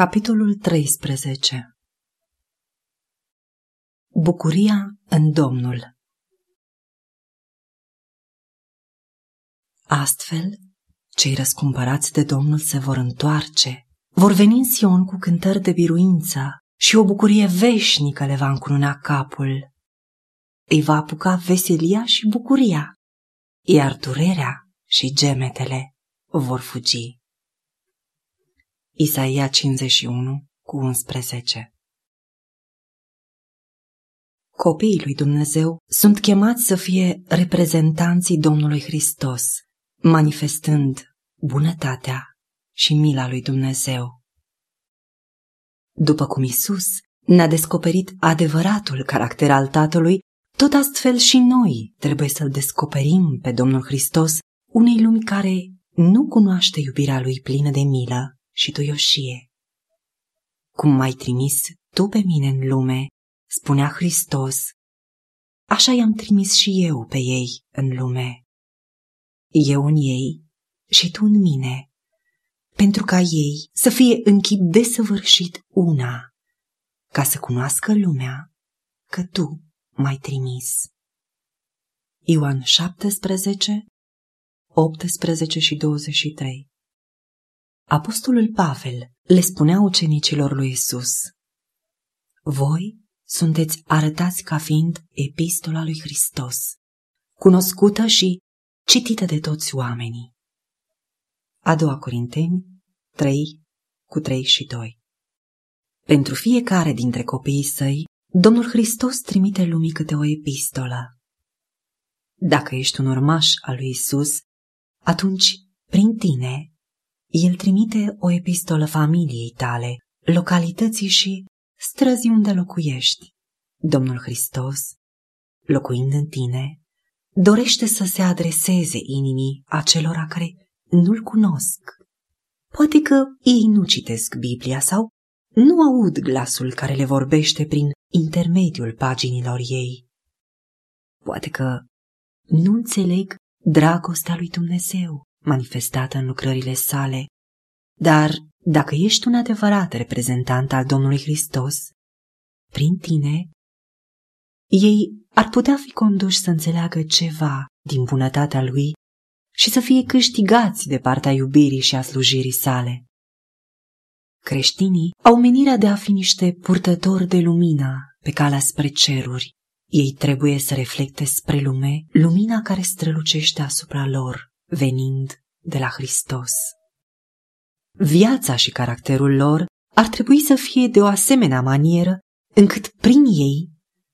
Capitolul 13 Bucuria în Domnul Astfel, cei răscumpărați de Domnul se vor întoarce, vor veni în Sion cu cântări de biruință și o bucurie veșnică le va încununa capul. Îi va apuca veselia și bucuria, iar durerea și gemetele vor fugi. Isaia 51 cu 11 Copiii lui Dumnezeu sunt chemați să fie reprezentanții Domnului Hristos, manifestând bunătatea și mila lui Dumnezeu. După cum Isus ne-a descoperit adevăratul caracter al Tatălui, tot astfel și noi trebuie să-L descoperim pe Domnul Hristos unei lumi care nu cunoaște iubirea Lui plină de milă și duioșie. Cum m-ai trimis tu pe mine în lume, spunea Hristos, așa i-am trimis și eu pe ei în lume. Eu în ei și tu în mine, pentru ca ei să fie în chip desăvârșit una, ca să cunoască lumea că tu m-ai trimis. Ioan 17, 18 și 23 Apostolul Pavel le spunea ucenicilor lui Isus: Voi sunteți arătați ca fiind epistola lui Hristos, cunoscută și citită de toți oamenii. A doua Corinteni 3 cu 3 și 2 Pentru fiecare dintre copiii săi, Domnul Hristos trimite lumii câte o epistolă. Dacă ești un urmaș al lui Isus, atunci, prin tine, el trimite o epistolă familiei tale, localității și străzii unde locuiești. Domnul Hristos, locuind în tine, dorește să se adreseze inimii acelora care nu-L cunosc. Poate că ei nu citesc Biblia sau nu aud glasul care le vorbește prin intermediul paginilor ei. Poate că nu înțeleg dragostea lui Dumnezeu manifestată în lucrările sale, dar dacă ești un adevărat reprezentant al Domnului Hristos, prin tine, ei ar putea fi conduși să înțeleagă ceva din bunătatea lui și să fie câștigați de partea iubirii și a slujirii sale. Creștinii au menirea de a fi niște purtători de lumină pe calea spre ceruri. Ei trebuie să reflecte spre lume lumina care strălucește asupra lor venind de la Hristos. Viața și caracterul lor ar trebui să fie de o asemenea manieră încât prin ei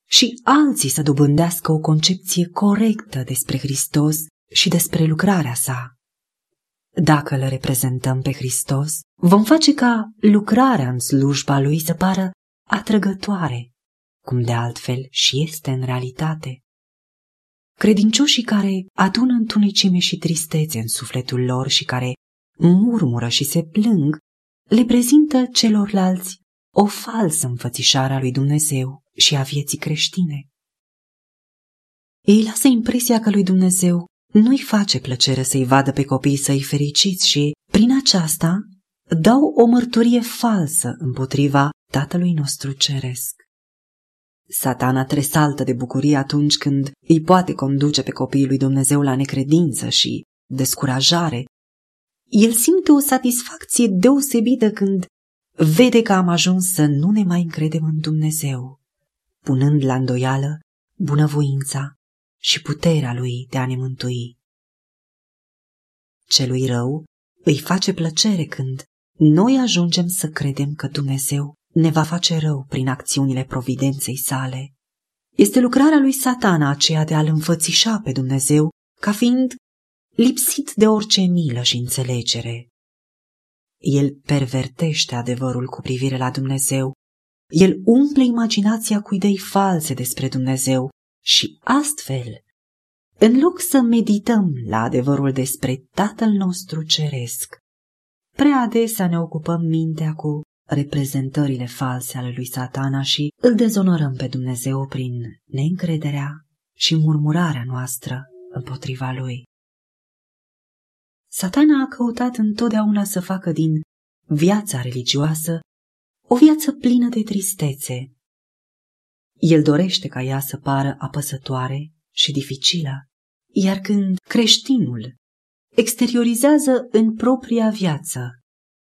și alții să dobândească o concepție corectă despre Hristos și despre lucrarea sa. Dacă îl reprezentăm pe Hristos, vom face ca lucrarea în slujba lui să pară atrăgătoare, cum de altfel și este în realitate. Credincioșii care adună întunecime și tristețe în sufletul lor și care murmură și se plâng, le prezintă celorlalți o falsă înfățișare a lui Dumnezeu și a vieții creștine. Ei lasă impresia că lui Dumnezeu nu-i face plăcere să-i vadă pe copiii săi fericiți și, prin aceasta, dau o mărturie falsă împotriva Tatălui nostru Ceresc. Satana tresaltă de bucurie atunci când îi poate conduce pe copiii lui Dumnezeu la necredință și descurajare. El simte o satisfacție deosebită când vede că am ajuns să nu ne mai încredem în Dumnezeu, punând la îndoială bunăvoința și puterea lui de a ne mântui. Celui rău îi face plăcere când noi ajungem să credem că Dumnezeu ne va face rău prin acțiunile providenței sale. Este lucrarea lui satana aceea de a-L înfățișa pe Dumnezeu ca fiind lipsit de orice milă și înțelegere. El pervertește adevărul cu privire la Dumnezeu, el umple imaginația cu idei false despre Dumnezeu și astfel, în loc să medităm la adevărul despre Tatăl nostru Ceresc, prea adesea ne ocupăm mintea cu reprezentările false ale lui satana și îl dezonorăm pe Dumnezeu prin neîncrederea și murmurarea noastră împotriva lui. Satana a căutat întotdeauna să facă din viața religioasă o viață plină de tristețe. El dorește ca ea să pară apăsătoare și dificilă, iar când creștinul exteriorizează în propria viață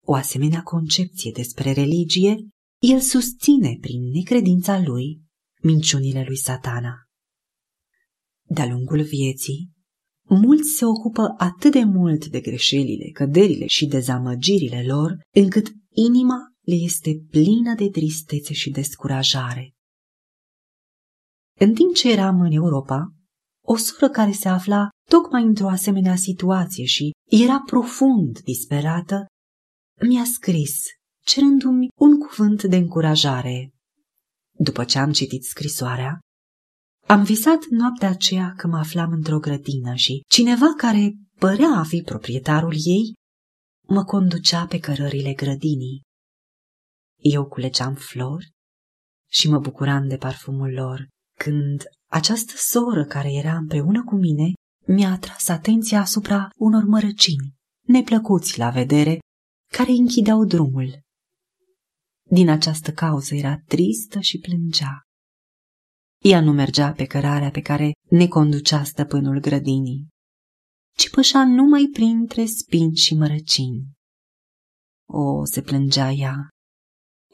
o asemenea concepție despre religie, el susține prin necredința lui minciunile lui satana. De-a lungul vieții, mulți se ocupă atât de mult de greșelile, căderile și dezamăgirile lor, încât inima le este plină de tristețe și descurajare. În timp ce eram în Europa, o soră care se afla tocmai într-o asemenea situație și era profund disperată, mi-a scris, cerându-mi un cuvânt de încurajare. După ce am citit scrisoarea, am visat noaptea aceea că mă aflam într-o grădină și cineva care părea a fi proprietarul ei mă conducea pe cărările grădinii. Eu culegeam flori și mă bucuram de parfumul lor, când această soră care era împreună cu mine mi-a atras atenția asupra unor mărăcini, neplăcuți la vedere, care închideau drumul. Din această cauză era tristă și plângea. Ea nu mergea pe cărarea pe care ne conducea stăpânul grădinii, ci pășa numai printre spini și mărăcini. O, se plângea ea,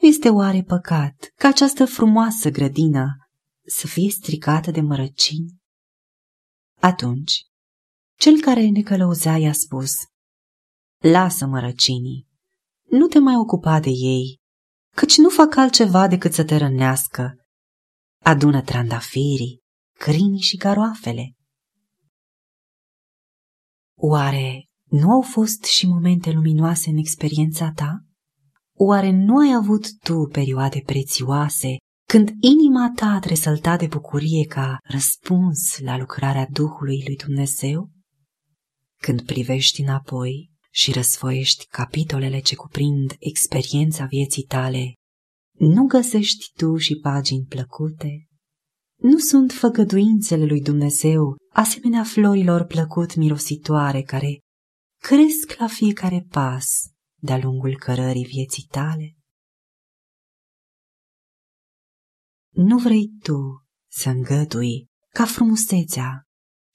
este oare păcat ca această frumoasă grădină să fie stricată de mărăcini? Atunci, cel care ne călăuzea i-a spus, Lasă mărăcinii, nu te mai ocupa de ei, căci nu fac altceva decât să te rănească. Adună trandafirii, crinii și garoafele. Oare nu au fost și momente luminoase în experiența ta? Oare nu ai avut tu perioade prețioase când inima ta tresălta de bucurie ca răspuns la lucrarea Duhului lui Dumnezeu? Când privești înapoi și răsfoiești capitolele ce cuprind experiența vieții tale, nu găsești tu și pagini plăcute? Nu sunt făgăduințele lui Dumnezeu asemenea florilor plăcut mirositoare care cresc la fiecare pas de-a lungul cărării vieții tale? Nu vrei tu să îngădui ca frumusețea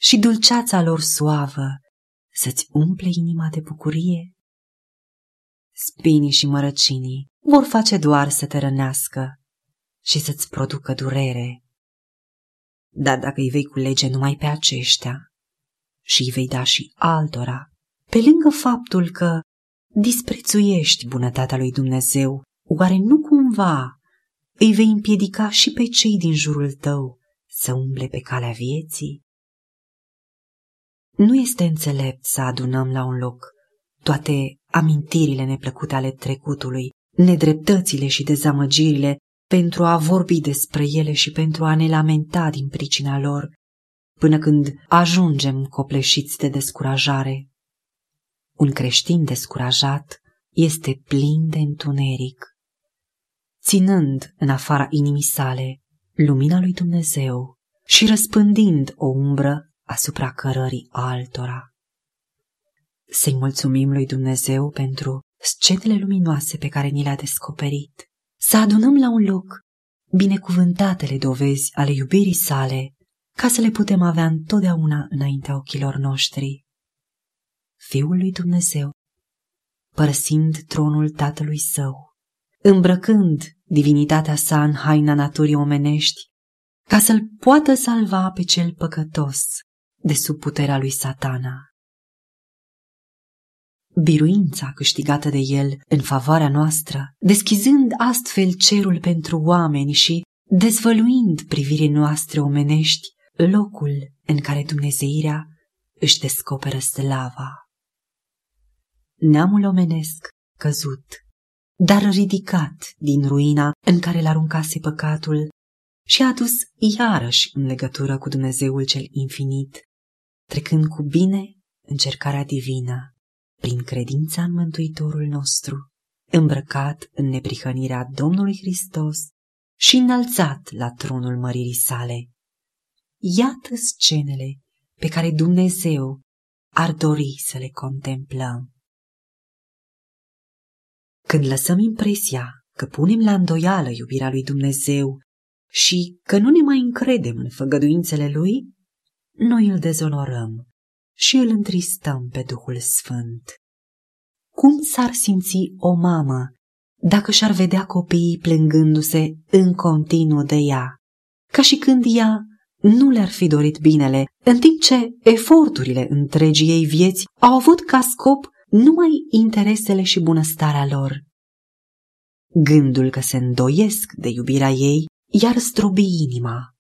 și dulceața lor suavă să-ți umple inima de bucurie? Spinii și mărăcinii vor face doar să te rănească și să-ți producă durere. Dar dacă îi vei culege numai pe aceștia și îi vei da și altora, pe lângă faptul că disprețuiești bunătatea lui Dumnezeu, oare nu cumva îi vei împiedica și pe cei din jurul tău să umble pe calea vieții? Nu este înțelept să adunăm la un loc toate amintirile neplăcute ale trecutului, nedreptățile și dezamăgirile pentru a vorbi despre ele și pentru a ne lamenta din pricina lor, până când ajungem copleșiți de descurajare. Un creștin descurajat este plin de întuneric. Ținând în afara inimii sale lumina lui Dumnezeu și răspândind o umbră asupra cărării altora. Să-i mulțumim lui Dumnezeu pentru scenele luminoase pe care ni le-a descoperit. Să adunăm la un loc binecuvântatele dovezi ale iubirii sale, ca să le putem avea întotdeauna înaintea ochilor noștri. Fiul lui Dumnezeu, părăsind tronul tatălui său, îmbrăcând divinitatea sa în haina naturii omenești, ca să-l poată salva pe cel păcătos de sub puterea lui satana. Biruința câștigată de el în favoarea noastră, deschizând astfel cerul pentru oameni și dezvăluind privirii noastre omenești locul în care Dumnezeirea își descoperă slava. Neamul omenesc căzut, dar ridicat din ruina în care l-aruncase păcatul și a adus iarăși în legătură cu Dumnezeul cel infinit, trecând cu bine încercarea divină, prin credința în Mântuitorul nostru, îmbrăcat în neprihănirea Domnului Hristos și înălțat la tronul măririi sale. Iată scenele pe care Dumnezeu ar dori să le contemplăm. Când lăsăm impresia că punem la îndoială iubirea lui Dumnezeu și că nu ne mai încredem în făgăduințele lui, noi îl dezonorăm și îl întristăm pe Duhul Sfânt. Cum s-ar simți o mamă dacă și-ar vedea copiii plângându-se în continuu de ea, ca și când ea nu le-ar fi dorit binele, în timp ce eforturile întregii ei vieți au avut ca scop numai interesele și bunăstarea lor. Gândul că se îndoiesc de iubirea ei iar strobi inima.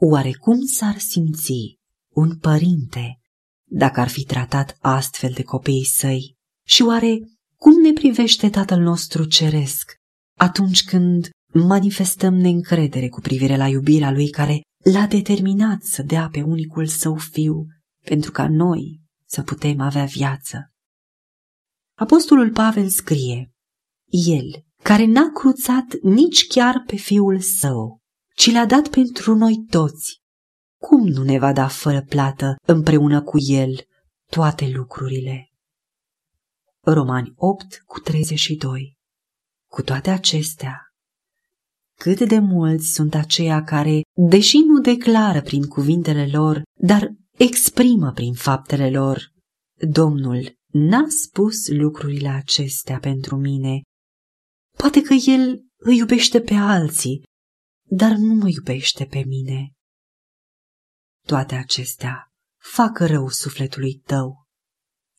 Oare cum s-ar simți un părinte dacă ar fi tratat astfel de copiii săi? Și oare cum ne privește Tatăl nostru Ceresc atunci când manifestăm neîncredere cu privire la iubirea Lui care l-a determinat să dea pe unicul său fiu pentru ca noi să putem avea viață? Apostolul Pavel scrie, El, care n-a cruțat nici chiar pe fiul său, ci l-a dat pentru noi toți, cum nu ne va da fără plată împreună cu el toate lucrurile? Romani 8 cu 32 Cu toate acestea, cât de mulți sunt aceia care, deși nu declară prin cuvintele lor, dar exprimă prin faptele lor, Domnul n-a spus lucrurile acestea pentru mine. Poate că El îi iubește pe alții, dar nu mă iubește pe mine. Toate acestea fac rău sufletului tău,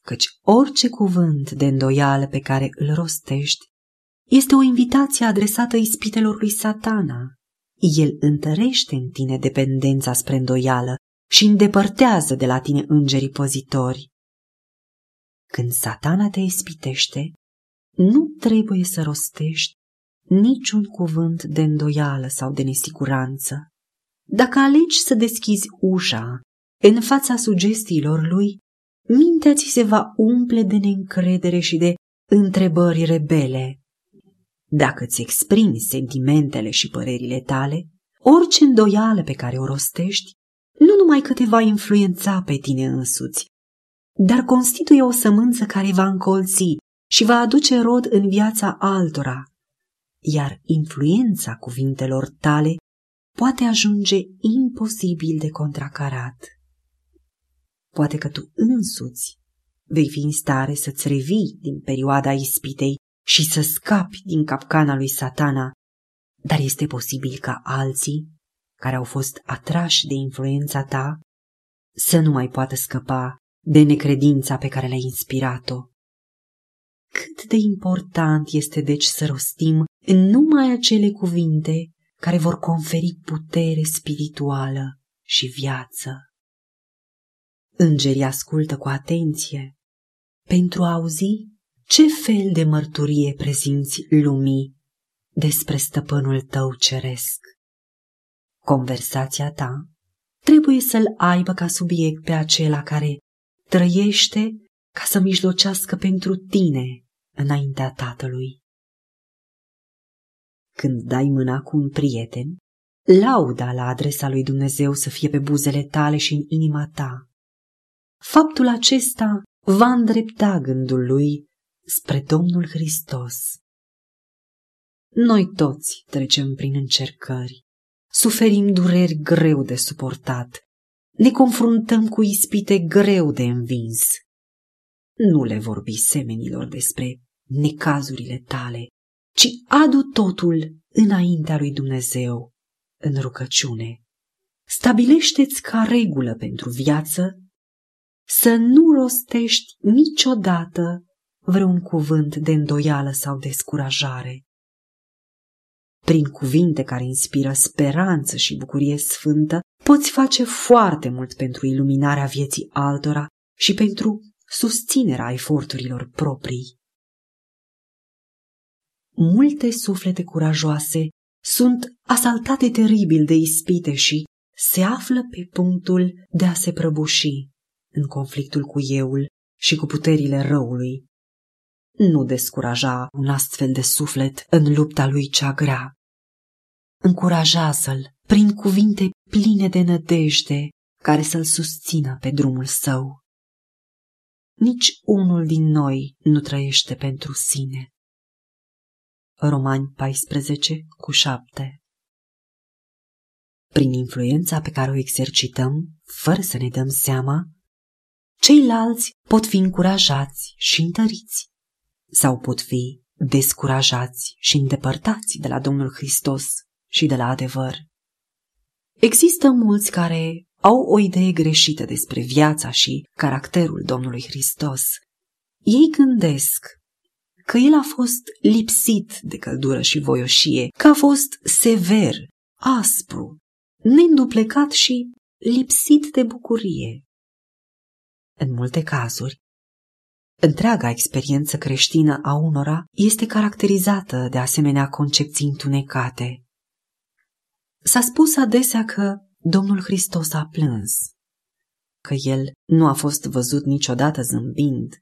căci orice cuvânt de îndoială pe care îl rostești este o invitație adresată ispitelor lui satana. El întărește în tine dependența spre îndoială și îndepărtează de la tine îngerii pozitori. Când satana te ispitește, nu trebuie să rostești niciun cuvânt de îndoială sau de nesiguranță. Dacă alegi să deschizi ușa în fața sugestiilor lui, mintea ți se va umple de neîncredere și de întrebări rebele. Dacă îți exprimi sentimentele și părerile tale, orice îndoială pe care o rostești, nu numai că te va influența pe tine însuți, dar constituie o sămânță care va încolți și va aduce rod în viața altora, iar influența cuvintelor tale poate ajunge imposibil de contracarat. Poate că tu însuți vei fi în stare să-ți revii din perioada ispitei și să scapi din capcana lui satana, dar este posibil ca alții, care au fost atrași de influența ta, să nu mai poată scăpa de necredința pe care le-ai inspirat-o. Cât de important este deci să rostim numai acele cuvinte care vor conferi putere spirituală și viață. Îngerii ascultă cu atenție pentru a auzi ce fel de mărturie prezinți lumii despre stăpânul tău ceresc. Conversația ta trebuie să-l aibă ca subiect pe acela care trăiește ca să mijlocească pentru tine înaintea Tatălui. Când dai mâna cu un prieten, lauda la adresa lui Dumnezeu să fie pe buzele tale și în inima ta. Faptul acesta va îndrepta gândul lui spre Domnul Hristos. Noi toți trecem prin încercări, suferim dureri greu de suportat, ne confruntăm cu ispite greu de învins. Nu le vorbi semenilor despre necazurile tale, ci adu totul înaintea lui Dumnezeu în rugăciune. Stabilește-ți ca regulă pentru viață să nu rostești niciodată vreun cuvânt de îndoială sau descurajare. Prin cuvinte care inspiră speranță și bucurie sfântă, poți face foarte mult pentru iluminarea vieții altora și pentru susținerea eforturilor proprii multe suflete curajoase sunt asaltate teribil de ispite și se află pe punctul de a se prăbuși în conflictul cu euul și cu puterile răului. Nu descuraja un astfel de suflet în lupta lui cea grea. Încurajează-l prin cuvinte pline de nădejde care să-l susțină pe drumul său. Nici unul din noi nu trăiește pentru sine Romani 14 cu 7 Prin influența pe care o exercităm, fără să ne dăm seama, ceilalți pot fi încurajați și întăriți sau pot fi descurajați și îndepărtați de la Domnul Hristos și de la adevăr. Există mulți care au o idee greșită despre viața și caracterul Domnului Hristos. Ei gândesc că el a fost lipsit de căldură și voioșie, că a fost sever, aspru, neînduplecat și lipsit de bucurie. În multe cazuri, întreaga experiență creștină a unora este caracterizată de asemenea concepții întunecate. S-a spus adesea că Domnul Hristos a plâns, că El nu a fost văzut niciodată zâmbind.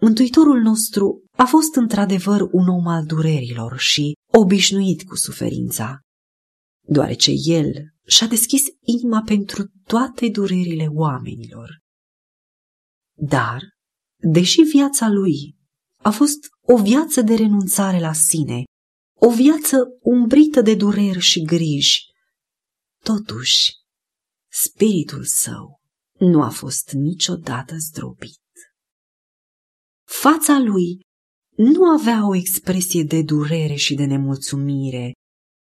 Mântuitorul nostru a fost într-adevăr un om al durerilor și obișnuit cu suferința, deoarece El și-a deschis inima pentru toate durerile oamenilor. Dar, deși viața lui a fost o viață de renunțare la sine, o viață umbrită de dureri și griji, totuși, spiritul său nu a fost niciodată zdrobit. Fața lui nu avea o expresie de durere și de nemulțumire,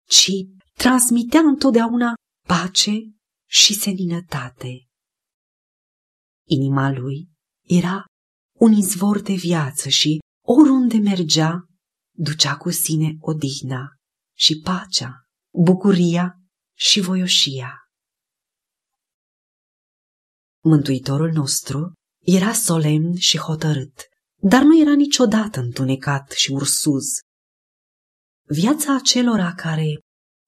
ci transmitea întotdeauna pace și seninătate. Inima lui era un izvor de viață și oriunde mergea, ducea cu sine odihna și pacea, bucuria și voioșia. Mântuitorul nostru era solemn și hotărât, dar nu era niciodată întunecat și ursuz. Viața acelora care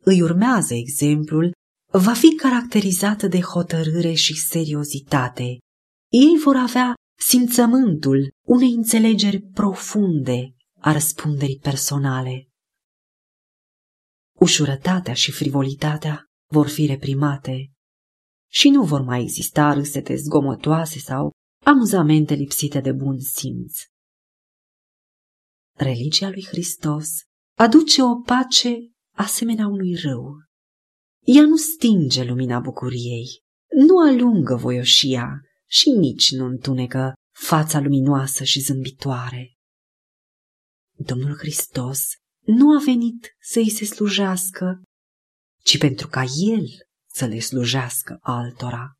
îi urmează exemplul va fi caracterizată de hotărâre și seriozitate. Ei vor avea simțământul unei înțelegeri profunde a răspunderii personale. Ușurătatea și frivolitatea vor fi reprimate și nu vor mai exista râsete zgomotoase sau amuzamente lipsite de bun simț. Religia lui Hristos aduce o pace asemenea unui râu. Ea nu stinge lumina bucuriei, nu alungă voioșia și nici nu întunecă fața luminoasă și zâmbitoare. Domnul Hristos nu a venit să îi se slujească, ci pentru ca El să le slujească altora.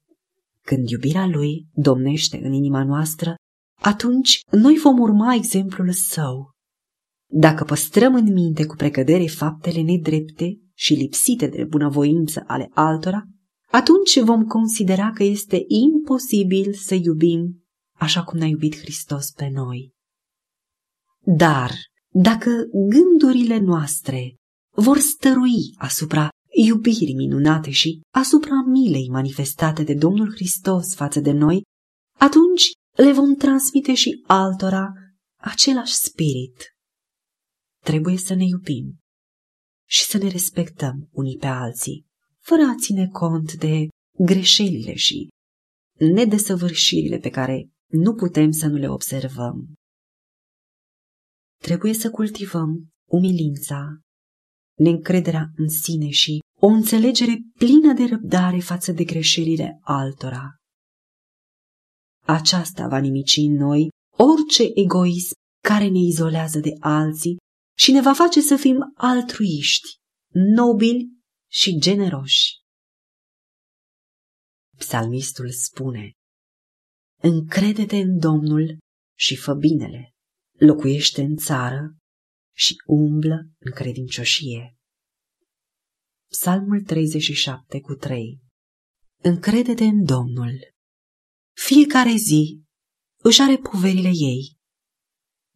Când iubirea Lui domnește în inima noastră, atunci noi vom urma exemplul Său. Dacă păstrăm în minte cu precădere faptele nedrepte și lipsite de bunăvoință ale altora, atunci vom considera că este imposibil să iubim așa cum ne-a iubit Hristos pe noi. Dar dacă gândurile noastre vor stărui asupra iubirii minunate și asupra milei manifestate de Domnul Hristos față de noi, atunci le vom transmite și altora același spirit. Trebuie să ne iubim și să ne respectăm unii pe alții, fără a ține cont de greșelile și nedesăvârșirile pe care nu putem să nu le observăm. Trebuie să cultivăm umilința, neîncrederea în sine și o înțelegere plină de răbdare față de greșelile altora. Aceasta va nimici în noi orice egoism care ne izolează de alții și ne va face să fim altruiști, nobili și generoși. Psalmistul spune, Încrede-te în Domnul și fă binele, locuiește în țară și umblă în credincioșie. Psalmul 37 cu 3 Încrede-te în Domnul. Fiecare zi își are poverile ei,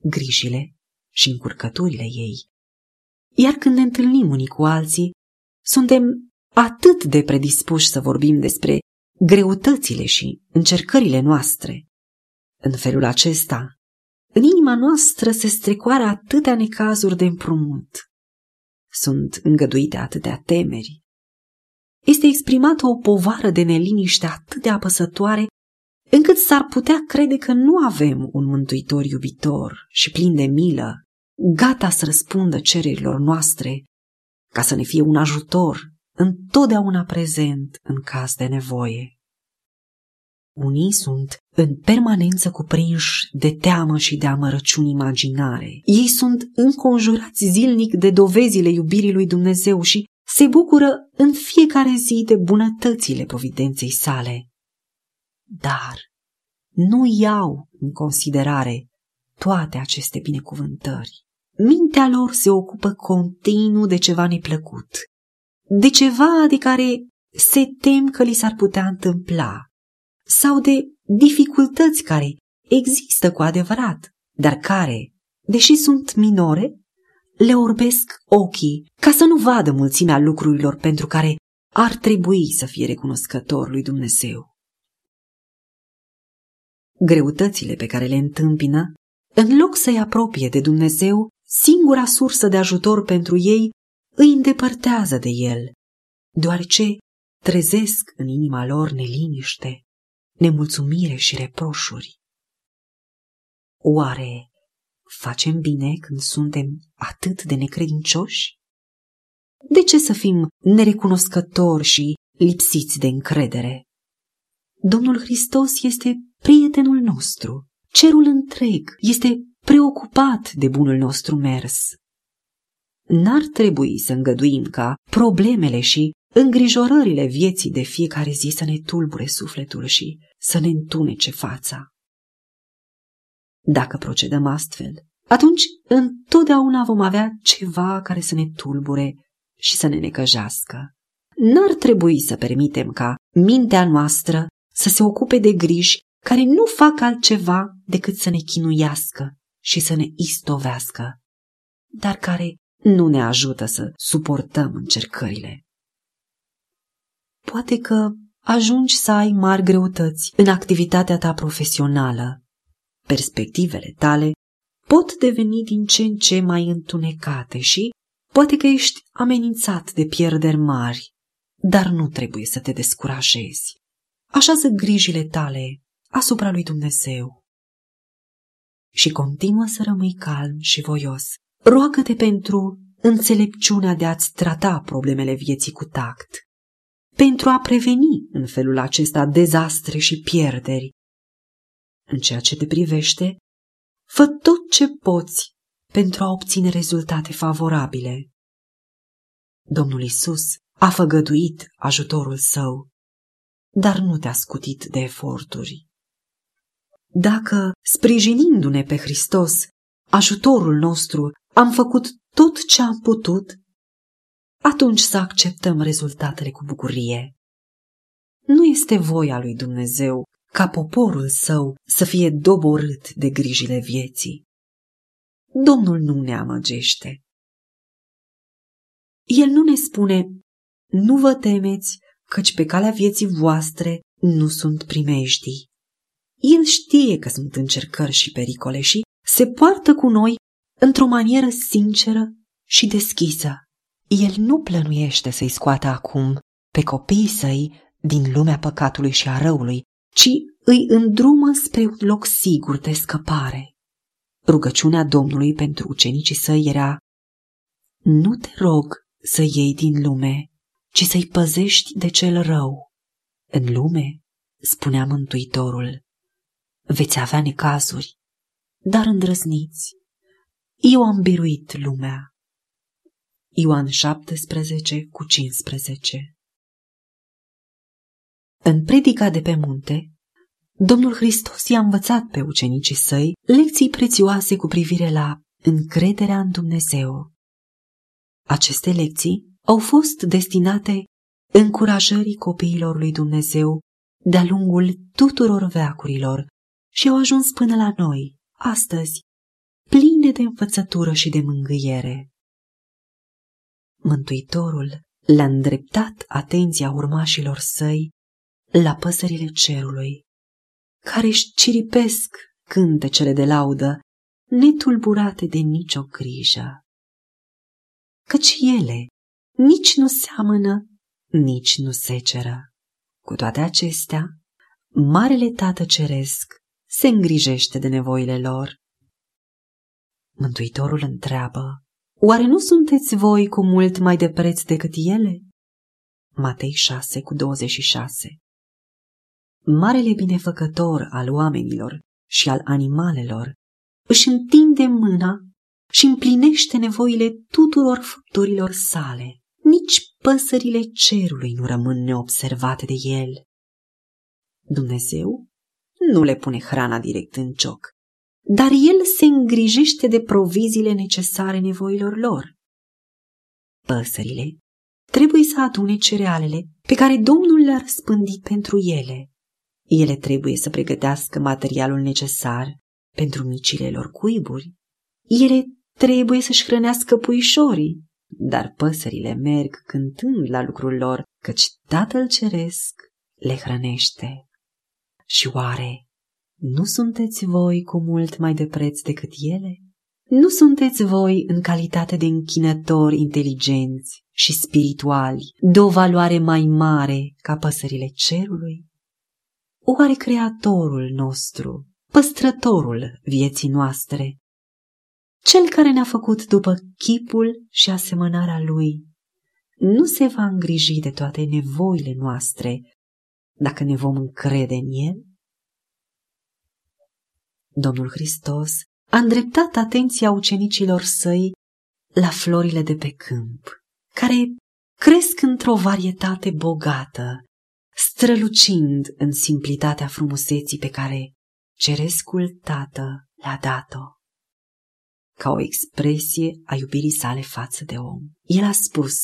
grijile și încurcăturile ei. Iar când ne întâlnim unii cu alții, suntem atât de predispuși să vorbim despre greutățile și încercările noastre. În felul acesta, în inima noastră se strecoară atâtea necazuri de împrumut. Sunt îngăduite atâtea temeri. Este exprimată o povară de neliniște atât de apăsătoare încât s-ar putea crede că nu avem un mântuitor iubitor și plin de milă, gata să răspundă cererilor noastre, ca să ne fie un ajutor întotdeauna prezent în caz de nevoie. Unii sunt în permanență cuprinși de teamă și de amărăciuni imaginare. Ei sunt înconjurați zilnic de dovezile iubirii lui Dumnezeu și se bucură în fiecare zi de bunătățile providenței sale. Dar nu iau în considerare toate aceste binecuvântări. Mintea lor se ocupă continuu de ceva neplăcut, de ceva de care se tem că li s-ar putea întâmpla, sau de dificultăți care există cu adevărat, dar care, deși sunt minore, le orbesc ochii ca să nu vadă mulțimea lucrurilor pentru care ar trebui să fie recunoscător lui Dumnezeu. Greutățile pe care le întâmpină, în loc să-i apropie de Dumnezeu, singura sursă de ajutor pentru ei îi îndepărtează de el, deoarece trezesc în inima lor neliniște, nemulțumire și reproșuri. Oare facem bine când suntem atât de necredincioși? De ce să fim nerecunoscători și lipsiți de încredere? Domnul Hristos este prietenul nostru. Cerul întreg este preocupat de bunul nostru mers. N-ar trebui să îngăduim ca problemele și îngrijorările vieții de fiecare zi să ne tulbure sufletul și să ne întunece fața. Dacă procedăm astfel, atunci întotdeauna vom avea ceva care să ne tulbure și să ne necăjească. N-ar trebui să permitem ca mintea noastră să se ocupe de griji care nu fac altceva decât să ne chinuiască și să ne istovească, dar care nu ne ajută să suportăm încercările. Poate că ajungi să ai mari greutăți în activitatea ta profesională. Perspectivele tale pot deveni din ce în ce mai întunecate și poate că ești amenințat de pierderi mari, dar nu trebuie să te descurajezi. Așează grijile tale asupra lui Dumnezeu și continuă să rămâi calm și voios. Roagă-te pentru înțelepciunea de a-ți trata problemele vieții cu tact, pentru a preveni în felul acesta dezastre și pierderi. În ceea ce te privește, fă tot ce poți pentru a obține rezultate favorabile. Domnul Isus a făgăduit ajutorul său, dar nu te-a scutit de eforturi. Dacă, sprijinindu-ne pe Hristos, ajutorul nostru, am făcut tot ce am putut, atunci să acceptăm rezultatele cu bucurie. Nu este voia lui Dumnezeu ca poporul său să fie doborât de grijile vieții. Domnul nu ne amăgește. El nu ne spune, nu vă temeți, căci pe calea vieții voastre nu sunt primejdii. El știe că sunt încercări și pericole și se poartă cu noi într-o manieră sinceră și deschisă. El nu plănuiește să-i scoată acum pe copiii săi din lumea păcatului și a răului, ci îi îndrumă spre un loc sigur de scăpare. Rugăciunea Domnului pentru ucenicii săi era Nu te rog să iei din lume, ci să-i păzești de cel rău. În lume, spunea Mântuitorul, veți avea necazuri, dar îndrăzniți. Eu am biruit lumea. Ioan 17 cu 15 În predica de pe munte, Domnul Hristos i-a învățat pe ucenicii săi lecții prețioase cu privire la încrederea în Dumnezeu. Aceste lecții au fost destinate încurajării copiilor lui Dumnezeu de-a lungul tuturor veacurilor și au ajuns până la noi, astăzi, pline de învățătură și de mângâiere. Mântuitorul le-a îndreptat atenția urmașilor săi la păsările cerului, care își ciripesc cântecele de laudă, netulburate de nicio grijă. Căci ele nici nu seamănă, nici nu seceră. Cu toate acestea, Marele Tată Ceresc se îngrijește de nevoile lor. Mântuitorul întreabă, Oare nu sunteți voi cu mult mai de preț decât ele? Matei 6 cu 26 Marele binefăcător al oamenilor și al animalelor își întinde mâna și împlinește nevoile tuturor făpturilor sale. Nici păsările cerului nu rămân neobservate de el. Dumnezeu nu le pune hrana direct în cioc, dar el se îngrijește de proviziile necesare nevoilor lor. Păsările trebuie să adune cerealele pe care Domnul le-a răspândit pentru ele. Ele trebuie să pregătească materialul necesar pentru micile lor cuiburi. Ele trebuie să-și hrănească puișorii, dar păsările merg cântând la lucrul lor, căci Tatăl Ceresc le hrănește. Și oare nu sunteți voi cu mult mai de preț decât ele? Nu sunteți voi, în calitate de închinători inteligenți și spirituali, de o valoare mai mare ca păsările cerului? Oare Creatorul nostru, păstrătorul vieții noastre, cel care ne-a făcut după chipul și asemănarea lui, nu se va îngriji de toate nevoile noastre dacă ne vom încrede în el? Domnul Hristos a îndreptat atenția ucenicilor săi la florile de pe câmp, care cresc într-o varietate bogată, strălucind în simplitatea frumuseții pe care cerescul tată le-a dat-o. Ca o expresie a iubirii sale față de om, el a spus,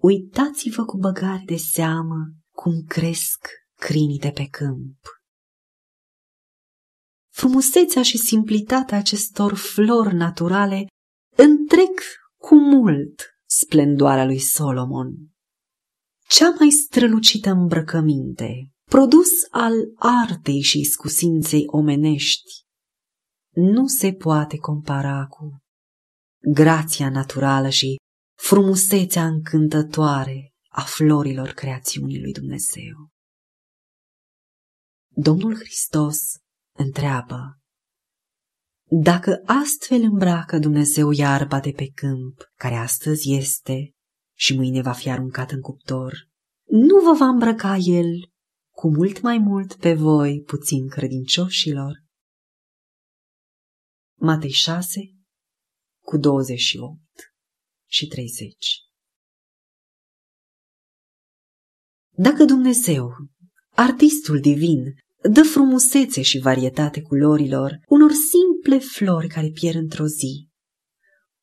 Uitați-vă cu băgare de seamă cum cresc crinii de pe câmp. Frumusețea și simplitatea acestor flori naturale întrec cu mult splendoarea lui Solomon. Cea mai strălucită îmbrăcăminte, produs al artei și iscusinței omenești, nu se poate compara cu grația naturală și frumusețea încântătoare a florilor creațiunii lui Dumnezeu. Domnul Hristos întreabă, Dacă astfel îmbracă Dumnezeu iarba de pe câmp, care astăzi este și mâine va fi aruncat în cuptor, nu vă va îmbrăca El cu mult mai mult pe voi, puțin credincioșilor? Matei 6, cu 28 și 30 Dacă Dumnezeu, artistul divin, dă frumusețe și varietate culorilor unor simple flori care pierd într-o zi,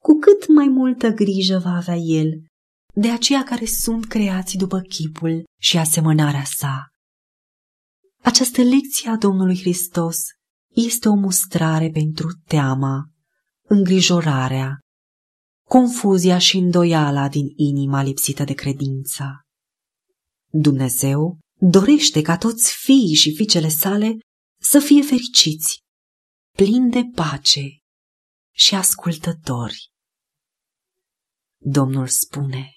cu cât mai multă grijă va avea El de aceia care sunt creați după chipul și asemănarea sa. Această lecție a Domnului Hristos este o mustrare pentru teama, îngrijorarea, confuzia și îndoiala din inima lipsită de credință. Dumnezeu dorește ca toți fiii și fiicele sale să fie fericiți, plini de pace și ascultători. Domnul spune,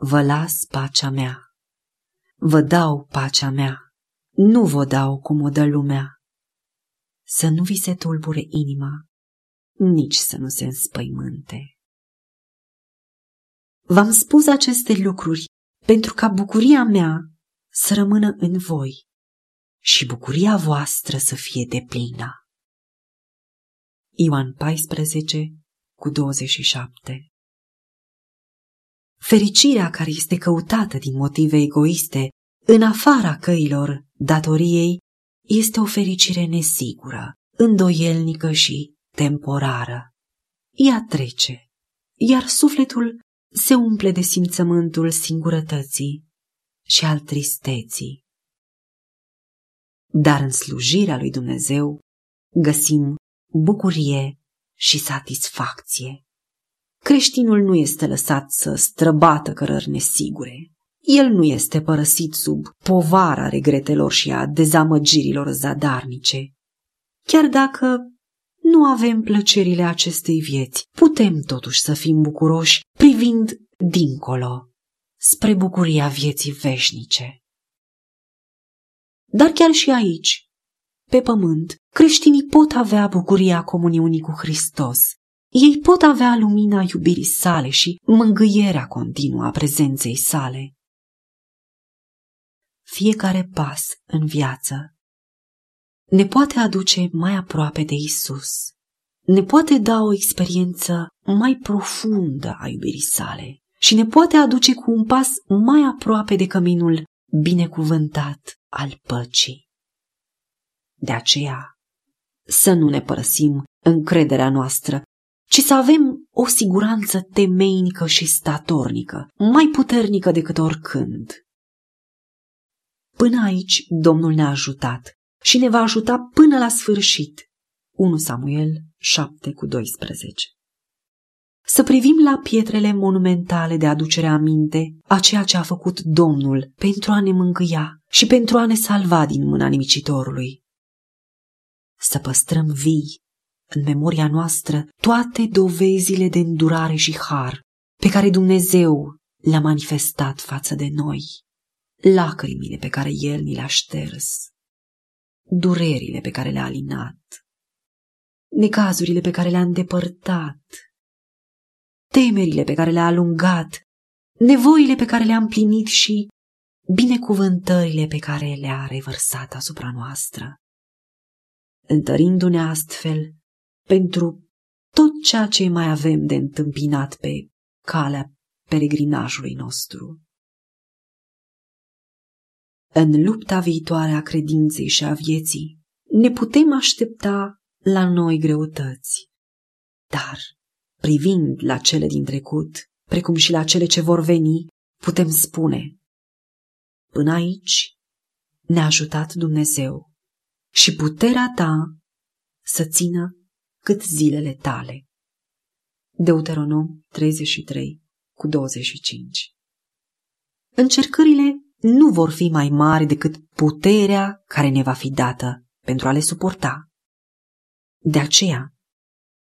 Vă las pacea mea, vă dau pacea mea, nu vă dau cum o dă lumea. Să nu vi se tulbure inima, nici să nu se înspăimânte. V-am spus aceste lucruri pentru ca bucuria mea să rămână în voi și bucuria voastră să fie deplină. Ioan 14 cu 27 Fericirea care este căutată din motive egoiste în afara căilor datoriei este o fericire nesigură, îndoielnică și temporară. Ea trece, iar sufletul se umple de simțământul singurătății și al tristeții. Dar în slujirea lui Dumnezeu găsim bucurie și satisfacție. Creștinul nu este lăsat să străbată cărări nesigure. El nu este părăsit sub povara regretelor și a dezamăgirilor zadarnice. Chiar dacă nu avem plăcerile acestei vieți, putem totuși să fim bucuroși privind dincolo, spre bucuria vieții veșnice. Dar chiar și aici, pe pământ, creștinii pot avea bucuria comuniunii cu Hristos. Ei pot avea lumina iubirii sale și mângâierea continuă a prezenței sale. Fiecare pas în viață ne poate aduce mai aproape de Isus, ne poate da o experiență mai profundă a iubirii sale și ne poate aduce cu un pas mai aproape de căminul binecuvântat al păcii. De aceea, să nu ne părăsim încrederea noastră, ci să avem o siguranță temeinică și statornică, mai puternică decât oricând. Până aici Domnul ne-a ajutat și ne va ajuta până la sfârșit. 1 Samuel 7 cu 12 Să privim la pietrele monumentale de aducere aminte a ceea ce a făcut Domnul pentru a ne mângâia și pentru a ne salva din mâna nimicitorului. Să păstrăm vii în memoria noastră toate dovezile de îndurare și har pe care Dumnezeu le-a manifestat față de noi, lacrimile pe care El ni le-a șters, durerile pe care le-a alinat, necazurile pe care le-a îndepărtat, temerile pe care le-a alungat, nevoile pe care le-a împlinit și binecuvântările pe care le-a revărsat asupra noastră, întărindu-ne astfel pentru tot ceea ce mai avem de întâmpinat pe calea peregrinajului nostru. În lupta viitoare a credinței și a vieții, ne putem aștepta la noi greutăți. Dar, privind la cele din trecut, precum și la cele ce vor veni, putem spune, până aici ne-a ajutat Dumnezeu și puterea ta să țină cât zilele tale. Deuteronom 33 cu 25 Încercările nu vor fi mai mari decât puterea care ne va fi dată pentru a le suporta. De aceea,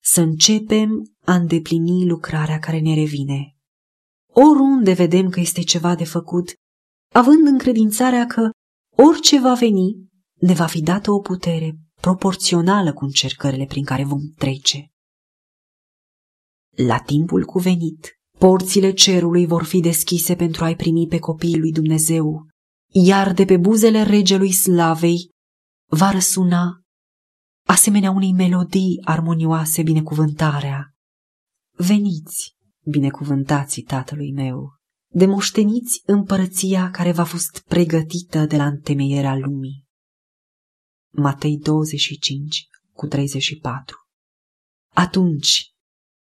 să începem a îndeplini lucrarea care ne revine. Oriunde vedem că este ceva de făcut, având încredințarea că orice va veni, ne va fi dată o putere proporțională cu încercările prin care vom trece. La timpul cuvenit, porțile cerului vor fi deschise pentru a-i primi pe copiii lui Dumnezeu, iar de pe buzele regelui slavei va răsuna, asemenea unei melodii armonioase, binecuvântarea. Veniți, binecuvântații tatălui meu, demoșteniți împărăția care v-a fost pregătită de la întemeierea lumii. Matei 25 cu 34 Atunci,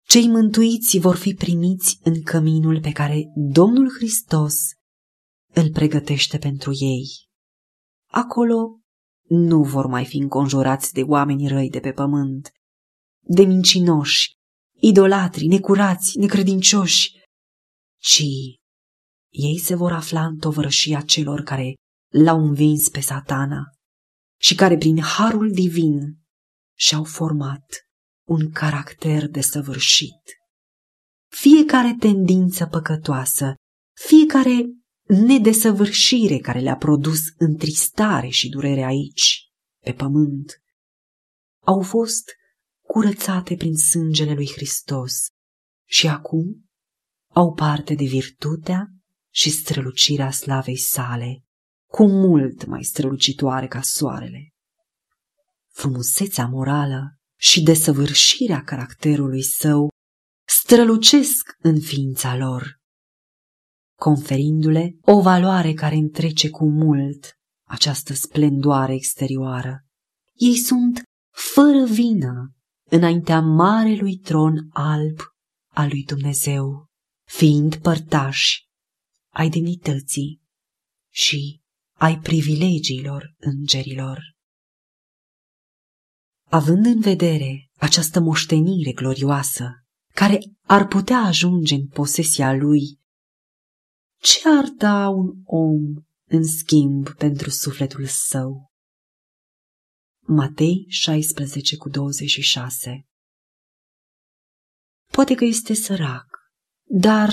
cei mântuiți vor fi primiți în căminul pe care Domnul Hristos îl pregătește pentru ei. Acolo nu vor mai fi înconjurați de oameni răi de pe pământ, de mincinoși, idolatri, necurați, necredincioși, ci ei se vor afla în tovărășia celor care l-au învins pe satana și care prin harul divin și-au format un caracter desăvârșit. Fiecare tendință păcătoasă, fiecare nedesăvârșire care le-a produs întristare și durere aici, pe pământ, au fost curățate prin sângele lui Hristos și acum au parte de virtutea și strălucirea slavei sale, cu mult mai strălucitoare ca soarele. Frumusețea morală și desăvârșirea caracterului său strălucesc în ființa lor, conferindu-le o valoare care întrece cu mult această splendoare exterioară. Ei sunt fără vină înaintea marelui tron alb al lui Dumnezeu, fiind părtași ai demnității și ai privilegiilor îngerilor. Având în vedere această moștenire glorioasă, care ar putea ajunge în posesia lui, ce ar da un om în schimb pentru sufletul său? Matei 16 cu 26 Poate că este sărac, dar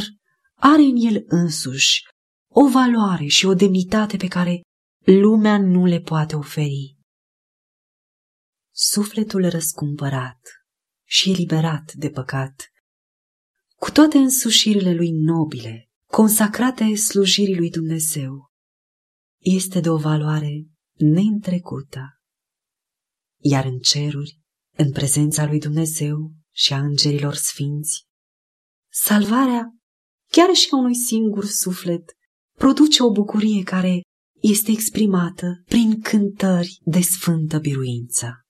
are în el însuși o valoare și o demnitate pe care lumea nu le poate oferi. sufletul răscumpărat și eliberat de păcat, cu toate însușirile lui nobile, consacrate slujirii lui Dumnezeu, este de o valoare neîntrecută. Iar în ceruri, în prezența lui Dumnezeu și a îngerilor sfinți, salvarea, chiar și a unui singur suflet, produce o bucurie care este exprimată prin cântări de sfântă biruință.